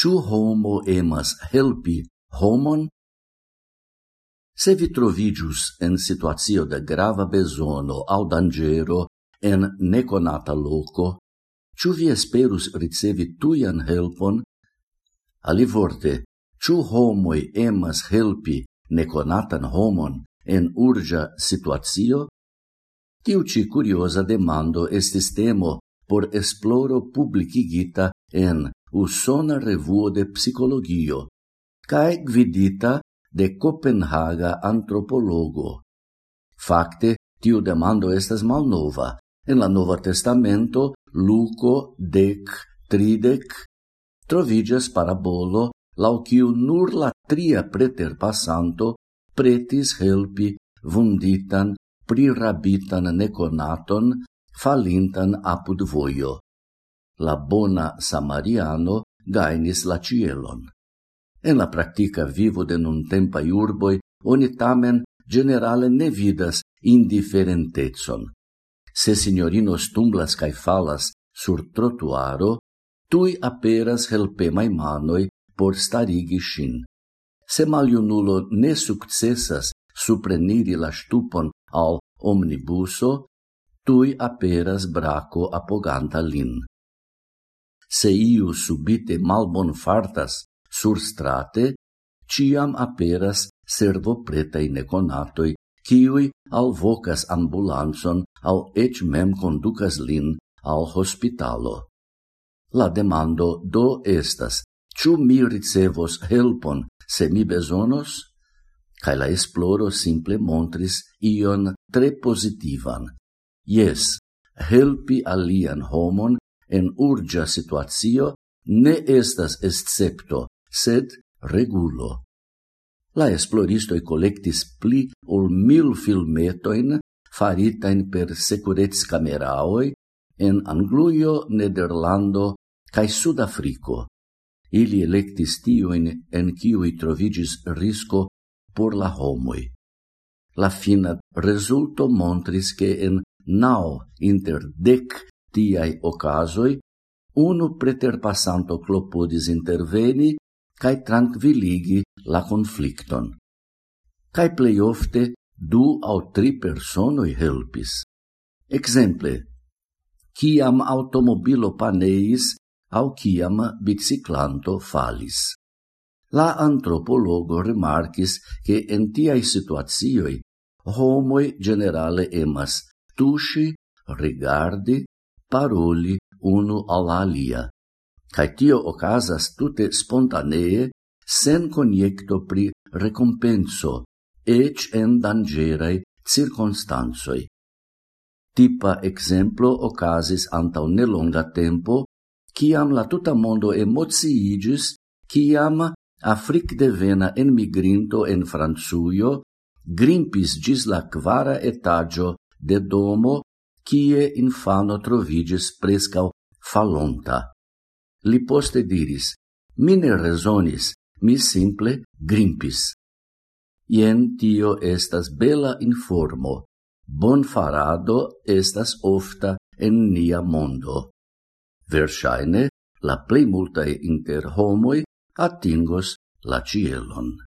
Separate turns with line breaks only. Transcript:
Ciu homo emas helpi homon? Se vi trovigius en situatio de grava besono au dangero en neconata loco, ciu vi esperus ricevi tuian helpon? Ali vorte, ciu homoi emas helpi neconatan homon en urgia situatio? Tiu ci curiosa demando estis temo por esploro publicigita en usona revuo de psicologio, cae gvidita de Copenhaga antropologo. Fakte, tiu demando estas malnova. En la Nova Testamento, Luco dec tridec, trovigas parabolo lau quiu nur la tria preterpassanto pretis helpi vunditan, prirabitan neconaton, falintan apud voio la bona samariano gainis la cielon. En la practica vivo de nuntempai urboi oni tamen generale ne vidas indiferentetson. Se signorino stumblas cae falas sur trotuaro, tui aperas helpemai manoi por starigi shin. Se maliunulo ne successas supreniri la stupon al omnibuso, tui aperas braco apoganta lin se iu subite malbon fartas sur strate, ciam aperas servo pretai neconatoi, ciui alvocas ambulanson au ec mem conducas lin al hospitalo. La demando do estas, ciu mi ricevos helpon se mi besonos? Cai la esploro simple montris ion tre positivan. Yes, helpi alian homon en urgia situatio ne estas escepto, sed regulo. La esploristoi collectis pli ol mil filmetoin faritain per securez cameraoi en Angluio, Nederlando cae Sudafrico. Ili electis tioin en ciui trovigis risco por la homoi. La fina resulto montris che en nau inter dec tiai ocasoi, unu preterpassanto clopodis interveni cae tranquilligi la conflicton. Cae plei ofte du au tri personoi helpis. Exemple, ciam automobilo paneis au ciam biciclanto falis. La antropologo remarcis che en tiai situazioi homoi generale emas tusi, rigardi paroli unu al alia, Cai tio ocasas tute spontanee, sen coniecto pri recompenso, ec en dangerai circonstanzoi. Tipa exemplo ocasis antau nelonga tempo, ciam la tuta mondo emociigis, ciam Afric devena emigrinto en Franzuio, grimpis gis la quara etagio de domo kie infano trovigis prescau falonta. Li poste diris, mi ne mi simple grimpis. Ien tio estas bela informo, bon farado estas ofta en nia mondo. Versaine, la plei multae inter homoi atingos la cielon.